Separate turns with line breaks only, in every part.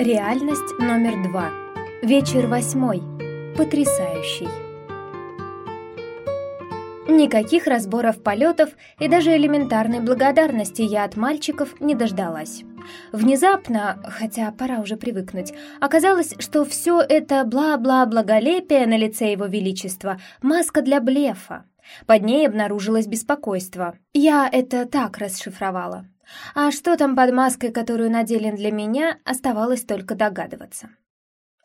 Реальность номер два. Вечер восьмой. Потрясающий. Никаких разборов полетов и даже элементарной благодарности я от мальчиков не дождалась. Внезапно, хотя пора уже привыкнуть, оказалось, что все это бла-бла-благолепие на лице его величества — маска для блефа. Под ней обнаружилось беспокойство. Я это так расшифровала. А что там под маской, которую надели для меня, оставалось только догадываться.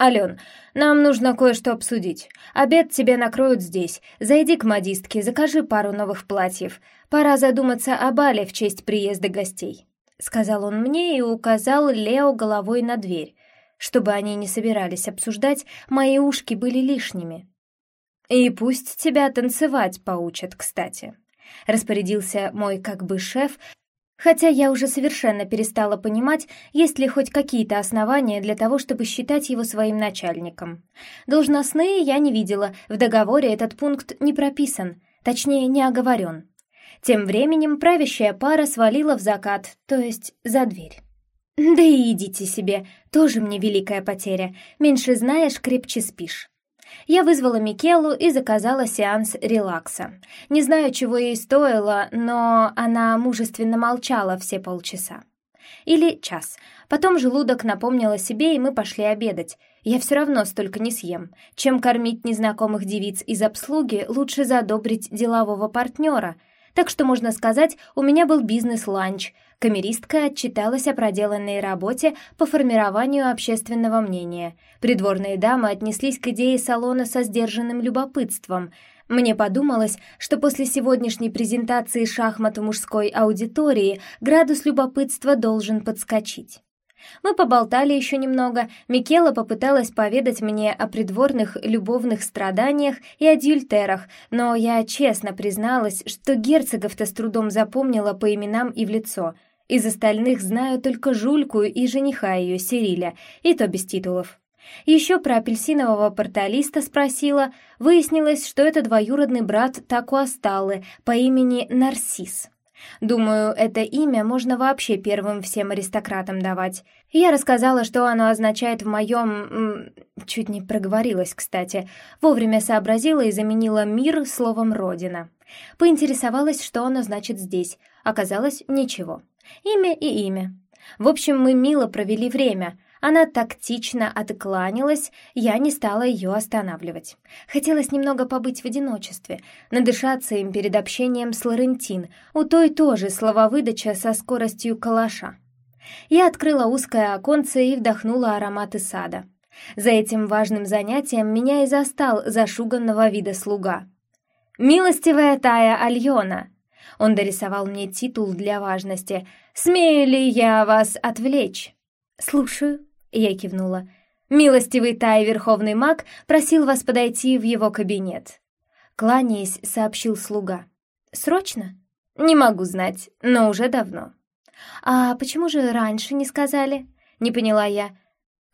«Ален, нам нужно кое-что обсудить. Обед тебе накроют здесь. Зайди к модистке, закажи пару новых платьев. Пора задуматься о бале в честь приезда гостей», — сказал он мне и указал Лео головой на дверь. Чтобы они не собирались обсуждать, мои ушки были лишними. «И пусть тебя танцевать поучат, кстати», — распорядился мой как бы шеф, Хотя я уже совершенно перестала понимать, есть ли хоть какие-то основания для того, чтобы считать его своим начальником. Должностные я не видела, в договоре этот пункт не прописан, точнее, не оговорен. Тем временем правящая пара свалила в закат, то есть за дверь. «Да и идите себе, тоже мне великая потеря. Меньше знаешь, крепче спишь». Я вызвала Микелу и заказала сеанс релакса. Не знаю, чего ей стоило, но она мужественно молчала все полчаса. Или час. Потом желудок напомнил о себе, и мы пошли обедать. Я все равно столько не съем. Чем кормить незнакомых девиц из обслуги, лучше задобрить делового партнера. Так что, можно сказать, у меня был бизнес-ланч — Камеристка отчиталась о проделанной работе по формированию общественного мнения. Придворные дамы отнеслись к идее салона со сдержанным любопытством. Мне подумалось, что после сегодняшней презентации шахмат в мужской аудитории градус любопытства должен подскочить. Мы поболтали еще немного, Микела попыталась поведать мне о придворных любовных страданиях и адюльтерах, но я честно призналась, что герцогов-то с трудом запомнила по именам и в лицо — из остальных знаю только Жульку и жениха ее, Сериля, и то без титулов. Еще про апельсинового порталиста спросила. Выяснилось, что это двоюродный брат Такуасталы по имени Нарсис. Думаю, это имя можно вообще первым всем аристократам давать. Я рассказала, что оно означает в моем... Чуть не проговорилась, кстати. Вовремя сообразила и заменила «мир» словом «родина». Поинтересовалась, что оно значит здесь. Оказалось, ничего. Имя и имя. В общем, мы мило провели время. Она тактично откланялась, я не стала ее останавливать. Хотелось немного побыть в одиночестве, надышаться им перед общением с Лорентин. У той тоже слововыдача со скоростью калаша. Я открыла узкое оконце и вдохнула ароматы сада. За этим важным занятием меня и застал зашуганного вида слуга. «Милостивая Тая Альона!» Он дорисовал мне титул для важности. «Смею ли я вас отвлечь?» «Слушаю», — я кивнула. «Милостивый Тай, верховный маг, просил вас подойти в его кабинет». Кланяясь, сообщил слуга. «Срочно?» «Не могу знать, но уже давно». «А почему же раньше не сказали?» Не поняла я.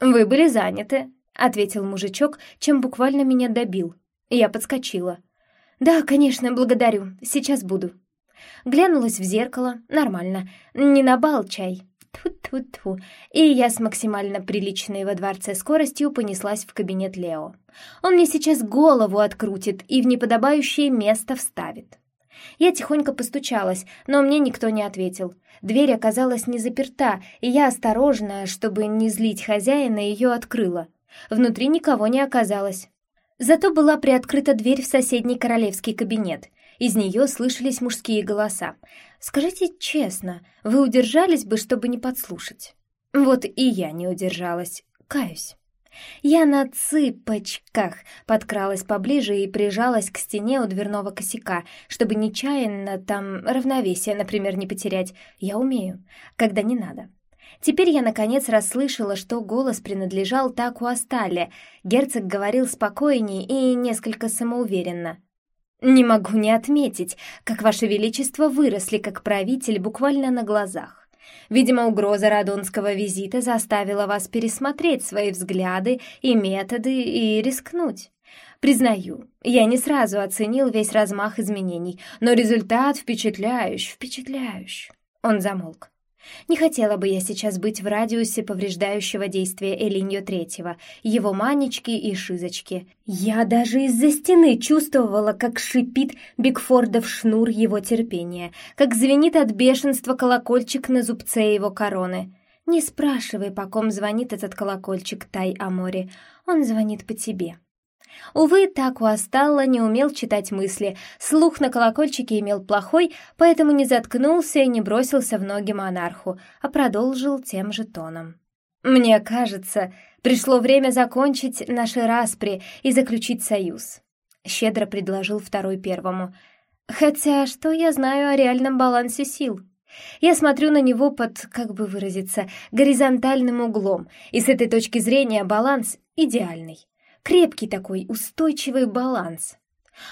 «Вы были заняты», — ответил мужичок, чем буквально меня добил. Я подскочила. «Да, конечно, благодарю. Сейчас буду». Глянулась в зеркало. Нормально. Не на бал чай. Тьфу-тьфу-тьфу. И я с максимально приличной во дворце скоростью понеслась в кабинет Лео. Он мне сейчас голову открутит и в неподобающее место вставит. Я тихонько постучалась, но мне никто не ответил. Дверь оказалась не заперта, и я осторожно, чтобы не злить хозяина, ее открыла. Внутри никого не оказалось. Зато была приоткрыта дверь в соседний королевский кабинет, из нее слышались мужские голоса. «Скажите честно, вы удержались бы, чтобы не подслушать?» Вот и я не удержалась, каюсь. Я на цыпочках подкралась поближе и прижалась к стене у дверного косяка, чтобы нечаянно там равновесие, например, не потерять. Я умею, когда не надо. Теперь я, наконец, расслышала, что голос принадлежал Таку Астале. Герцог говорил спокойнее и несколько самоуверенно. Не могу не отметить, как Ваше Величество выросли как правитель буквально на глазах. Видимо, угроза радонского визита заставила вас пересмотреть свои взгляды и методы и рискнуть. Признаю, я не сразу оценил весь размах изменений, но результат впечатляющий, впечатляющий. Он замолк. Не хотела бы я сейчас быть в радиусе повреждающего действия Элиньо Третьего, его манечки и шизочки. Я даже из-за стены чувствовала, как шипит Бигфордов шнур его терпения, как звенит от бешенства колокольчик на зубце его короны. Не спрашивай, по ком звонит этот колокольчик Тай-Амори, он звонит по тебе. Увы, так у Асталла не умел читать мысли, слух на колокольчике имел плохой, поэтому не заткнулся и не бросился в ноги монарху, а продолжил тем же тоном. «Мне кажется, пришло время закончить наши распри и заключить союз», — щедро предложил второй первому. «Хотя что я знаю о реальном балансе сил?» Я смотрю на него под, как бы выразиться, горизонтальным углом, и с этой точки зрения баланс идеальный. Крепкий такой, устойчивый баланс.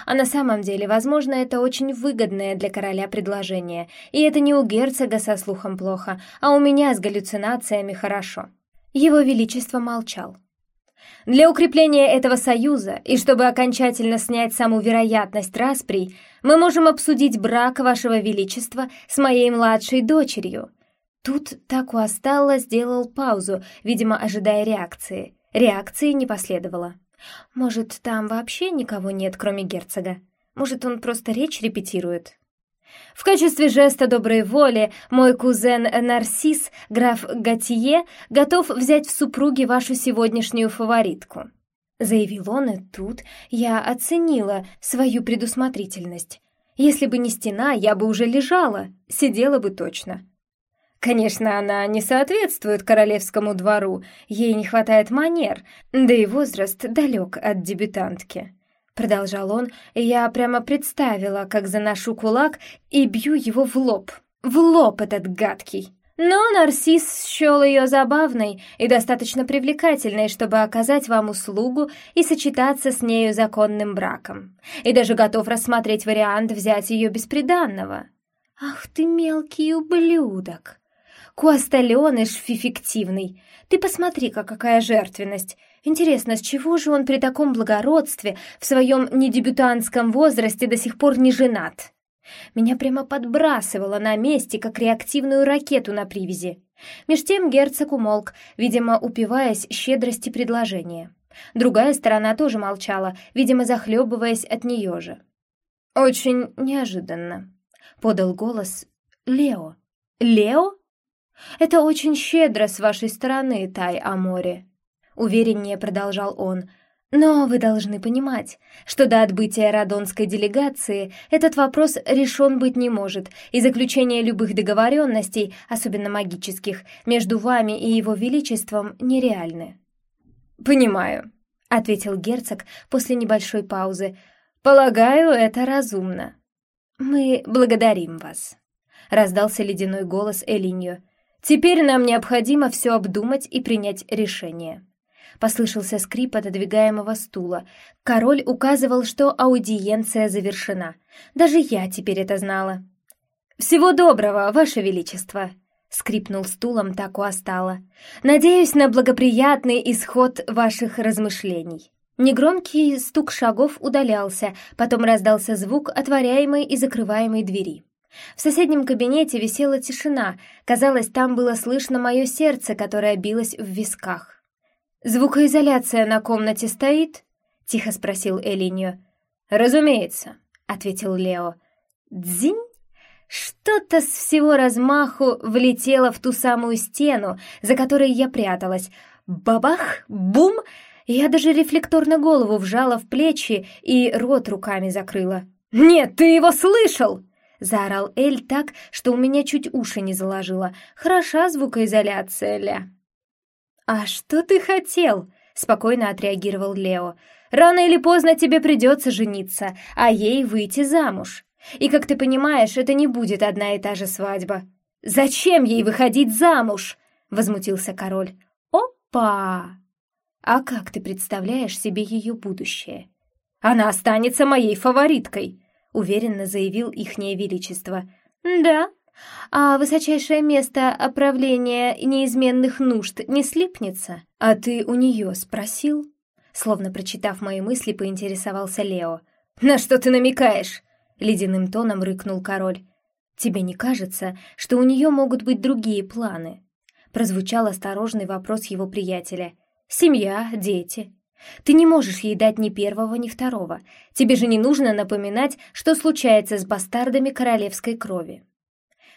А на самом деле, возможно, это очень выгодное для короля предложение, и это не у герцога со слухом плохо, а у меня с галлюцинациями хорошо. Его Величество молчал. Для укрепления этого союза и чтобы окончательно снять саму вероятность расприй, мы можем обсудить брак вашего величества с моей младшей дочерью. Тут Таку Асталла сделал паузу, видимо, ожидая реакции. Реакции не последовало. Может, там вообще никого нет, кроме герцога? Может, он просто речь репетирует? В качестве жеста доброй воли мой кузен Нарсис, граф Готье, готов взять в супруги вашу сегодняшнюю фаворитку. Заявил он, и тут я оценила свою предусмотрительность. Если бы не стена, я бы уже лежала, сидела бы точно. Конечно, она не соответствует королевскому двору, ей не хватает манер, да и возраст далек от дебютантки. Продолжал он, и я прямо представила, как заношу кулак и бью его в лоб. В лоб этот гадкий. Но Нарцисс счел ее забавной и достаточно привлекательной, чтобы оказать вам услугу и сочетаться с нею законным браком. И даже готов рассмотреть вариант взять ее бесприданного. «Ах ты мелкий ублюдок!» Куасталеныш фифективный. Ты посмотри-ка, какая жертвенность. Интересно, с чего же он при таком благородстве в своем недебютантском возрасте до сих пор не женат? Меня прямо подбрасывало на месте, как реактивную ракету на привязи. Меж тем герцог умолк, видимо, упиваясь щедрости предложения. Другая сторона тоже молчала, видимо, захлебываясь от нее же. «Очень неожиданно», — подал голос Лео. «Лео?» «Это очень щедро с вашей стороны, Тай Амори», — увереннее продолжал он. «Но вы должны понимать, что до отбытия радонской делегации этот вопрос решен быть не может, и заключение любых договоренностей, особенно магических, между вами и его величеством нереальны». «Понимаю», — ответил герцог после небольшой паузы. «Полагаю, это разумно». «Мы благодарим вас», — раздался ледяной голос Элиньо. Теперь нам необходимо все обдумать и принять решение. Послышался скрип отодвигаемого стула. Король указывал, что аудиенция завершена. Даже я теперь это знала. «Всего доброго, Ваше Величество!» — скрипнул стулом так у остала. «Надеюсь на благоприятный исход ваших размышлений». Негромкий стук шагов удалялся, потом раздался звук отворяемой и закрываемой двери. В соседнем кабинете висела тишина, казалось, там было слышно мое сердце, которое билось в висках. «Звукоизоляция на комнате стоит?» — тихо спросил Элиньо. «Разумеется», — ответил Лео. «Дзинь!» Что-то с всего размаху влетело в ту самую стену, за которой я пряталась. Бабах! Бум! Я даже рефлекторно голову вжала в плечи и рот руками закрыла. «Нет, ты его слышал!» Заорал Эль так, что у меня чуть уши не заложило. Хороша звукоизоляция, Ля. «А что ты хотел?» — спокойно отреагировал Лео. «Рано или поздно тебе придется жениться, а ей выйти замуж. И, как ты понимаешь, это не будет одна и та же свадьба». «Зачем ей выходить замуж?» — возмутился король. «Опа! А как ты представляешь себе ее будущее?» «Она останется моей фавориткой», уверенно заявил ихнее величество. «Да? А высочайшее место оправления неизменных нужд не слипнется? А ты у нее спросил?» Словно прочитав мои мысли, поинтересовался Лео. «На что ты намекаешь?» — ледяным тоном рыкнул король. Тебе не кажется, что у нее могут быть другие планы?» Прозвучал осторожный вопрос его приятеля. «Семья, дети. Ты не можешь ей дать ни первого, ни второго. Тебе же не нужно напоминать, что случается с бастардами королевской крови».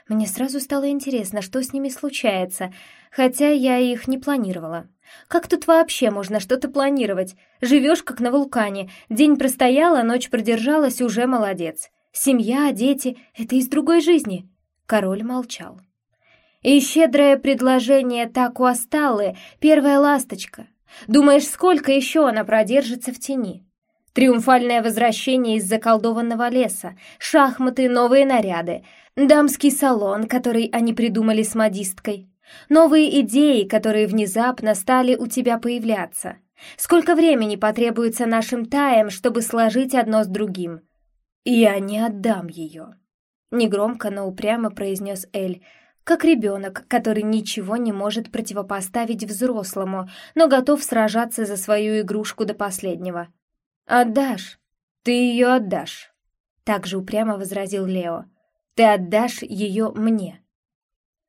Мне сразу стало интересно, что с ними случается, хотя я их не планировала. Как тут вообще можно что-то планировать? Живешь как на вулкане, день простояла, ночь продержалась, уже молодец. Семья, дети — это из другой жизни. Король молчал. И щедрое предложение так у Асталы, первая ласточка. Думаешь, сколько еще она продержится в тени? Триумфальное возвращение из заколдованного леса, шахматы, новые наряды, дамский салон, который они придумали с модисткой, новые идеи, которые внезапно стали у тебя появляться. Сколько времени потребуется нашим таям, чтобы сложить одно с другим? «Я не отдам ее», — негромко, но упрямо произнес Эль, как ребенок, который ничего не может противопоставить взрослому, но готов сражаться за свою игрушку до последнего. «Отдашь. Ты ее отдашь», — также упрямо возразил Лео. «Ты отдашь ее мне».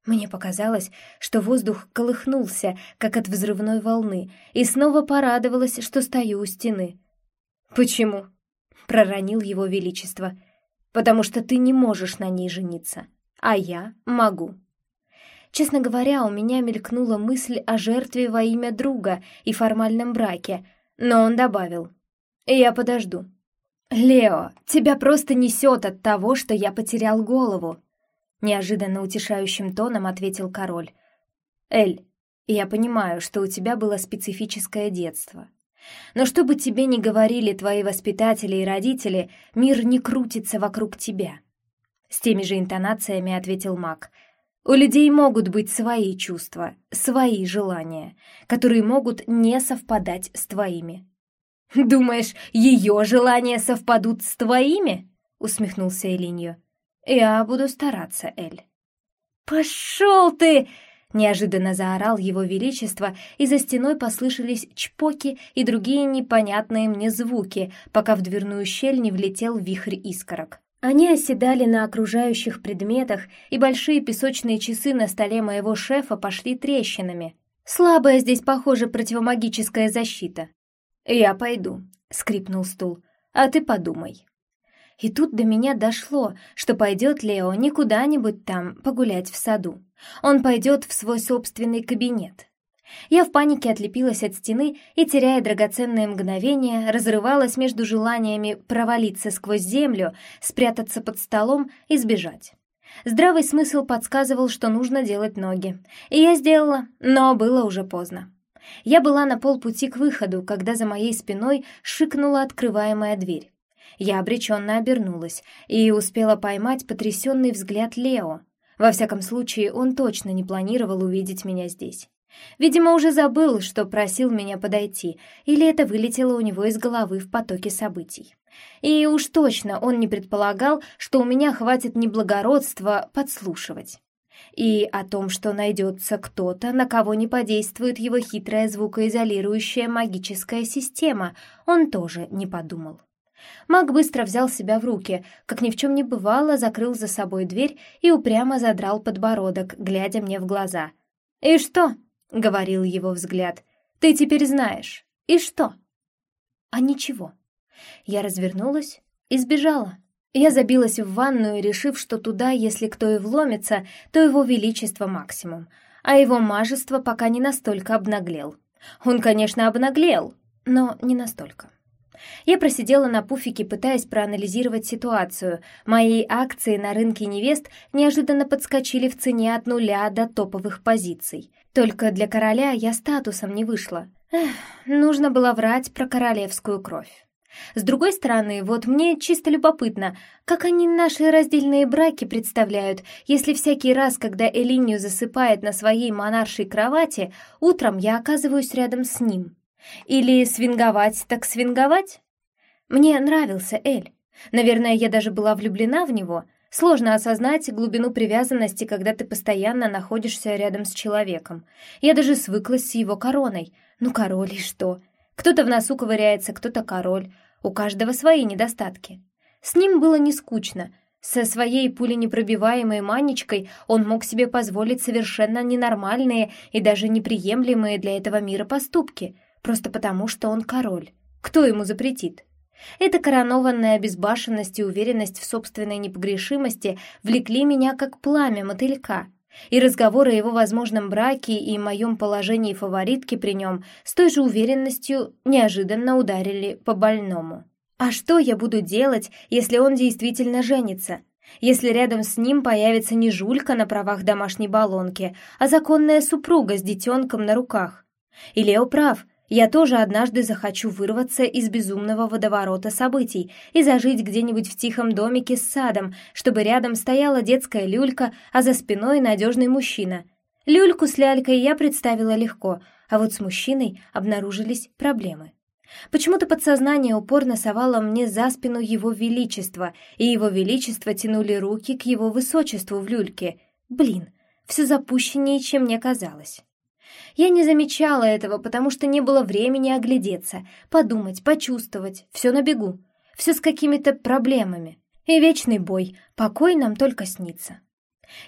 Мне показалось, что воздух колыхнулся, как от взрывной волны, и снова порадовалась, что стою у стены. «Почему?» проронил его величество, потому что ты не можешь на ней жениться, а я могу. Честно говоря, у меня мелькнула мысль о жертве во имя друга и формальном браке, но он добавил, «Я подожду». «Лео, тебя просто несет от того, что я потерял голову», неожиданно утешающим тоном ответил король. «Эль, я понимаю, что у тебя было специфическое детство. Но что бы тебе ни говорили твои воспитатели и родители, мир не крутится вокруг тебя. С теми же интонациями ответил маг. У людей могут быть свои чувства, свои желания, которые могут не совпадать с твоими. «Думаешь, ее желания совпадут с твоими?» — усмехнулся Элиньо. «Я буду стараться, Эль». «Пошел ты!» Неожиданно заорал его величество, и за стеной послышались чпоки и другие непонятные мне звуки, пока в дверную щель не влетел вихрь искорок. Они оседали на окружающих предметах, и большие песочные часы на столе моего шефа пошли трещинами. Слабая здесь, похоже, противомагическая защита. «Я пойду», — скрипнул стул, — «а ты подумай». И тут до меня дошло, что пойдет Лео не куда-нибудь там погулять в саду. Он пойдет в свой собственный кабинет. Я в панике отлепилась от стены и, теряя драгоценные мгновения, разрывалась между желаниями провалиться сквозь землю, спрятаться под столом и сбежать. Здравый смысл подсказывал, что нужно делать ноги. И я сделала, но было уже поздно. Я была на полпути к выходу, когда за моей спиной шикнула открываемая дверь. Я обреченно обернулась и успела поймать потрясенный взгляд Лео. Во всяком случае, он точно не планировал увидеть меня здесь. Видимо, уже забыл, что просил меня подойти, или это вылетело у него из головы в потоке событий. И уж точно он не предполагал, что у меня хватит неблагородства подслушивать. И о том, что найдется кто-то, на кого не подействует его хитрая звукоизолирующая магическая система, он тоже не подумал. Маг быстро взял себя в руки, как ни в чем не бывало, закрыл за собой дверь и упрямо задрал подбородок, глядя мне в глаза. «И что?» — говорил его взгляд. «Ты теперь знаешь. И что?» «А ничего». Я развернулась и сбежала. Я забилась в ванную, решив, что туда, если кто и вломится, то его величество максимум, а его мажество пока не настолько обнаглел. Он, конечно, обнаглел, но не настолько. Я просидела на пуфике, пытаясь проанализировать ситуацию. Мои акции на рынке невест неожиданно подскочили в цене от нуля до топовых позиций. Только для короля я статусом не вышла. Эх, нужно было врать про королевскую кровь. С другой стороны, вот мне чисто любопытно, как они наши раздельные браки представляют, если всякий раз, когда Элинию засыпает на своей монаршей кровати, утром я оказываюсь рядом с ним. Или свинговать так свинговать? Мне нравился Эль. Наверное, я даже была влюблена в него. Сложно осознать глубину привязанности, когда ты постоянно находишься рядом с человеком. Я даже свыклась с его короной. Ну, король и что? Кто-то в носу ковыряется, кто-то король. У каждого свои недостатки. С ним было не скучно. Со своей пуленепробиваемой манечкой он мог себе позволить совершенно ненормальные и даже неприемлемые для этого мира поступки, просто потому, что он король. Кто ему запретит? Эта коронованная безбашенность и уверенность в собственной непогрешимости влекли меня как пламя мотылька, и разговоры о его возможном браке и моем положении фаворитки при нем с той же уверенностью неожиданно ударили по больному. А что я буду делать, если он действительно женится? Если рядом с ним появится не жулька на правах домашней баллонки, а законная супруга с детенком на руках? И Лео прав, я тоже однажды захочу вырваться из безумного водоворота событий и зажить где-нибудь в тихом домике с садом, чтобы рядом стояла детская люлька, а за спиной надежный мужчина. Люльку с лялькой я представила легко, а вот с мужчиной обнаружились проблемы. Почему-то подсознание упорно совало мне за спину его величество, и его величество тянули руки к его высочеству в люльке. Блин, все запущеннее, чем мне казалось. Я не замечала этого, потому что не было времени оглядеться, подумать, почувствовать, все на бегу, все с какими-то проблемами. И вечный бой, покой нам только снится.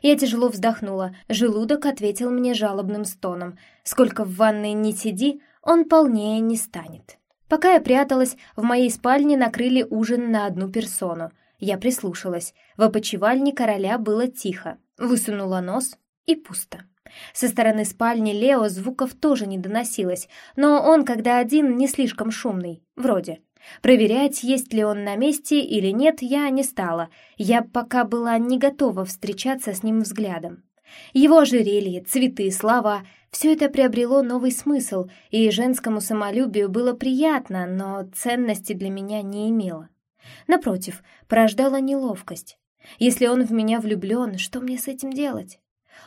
Я тяжело вздохнула, желудок ответил мне жалобным стоном. Сколько в ванной не сиди, он полнее не станет. Пока я пряталась, в моей спальне накрыли ужин на одну персону. Я прислушалась. В опочивальне короля было тихо. Высунула нос и пусто. Со стороны спальни Лео звуков тоже не доносилось, но он, когда один, не слишком шумный, вроде. Проверять, есть ли он на месте или нет, я не стала. Я пока была не готова встречаться с ним взглядом. Его ожерелье, цветы, слова — все это приобрело новый смысл, и женскому самолюбию было приятно, но ценности для меня не имело. Напротив, порождала неловкость. Если он в меня влюблен, что мне с этим делать?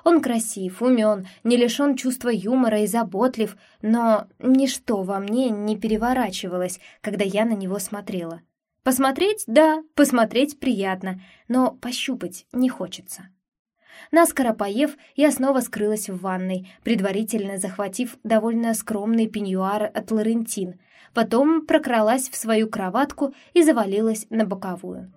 Он красив, умен, не лишен чувства юмора и заботлив, но ничто во мне не переворачивалось, когда я на него смотрела. Посмотреть — да, посмотреть приятно, но пощупать не хочется. Наскоро поев, я снова скрылась в ванной, предварительно захватив довольно скромный пеньюар от Лорентин, потом прокралась в свою кроватку и завалилась на боковую.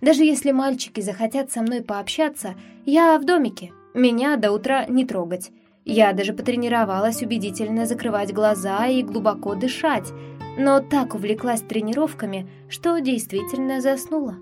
Даже если мальчики захотят со мной пообщаться, я в домике, меня до утра не трогать. Я даже потренировалась убедительно закрывать глаза и глубоко дышать, но так увлеклась тренировками, что действительно заснула.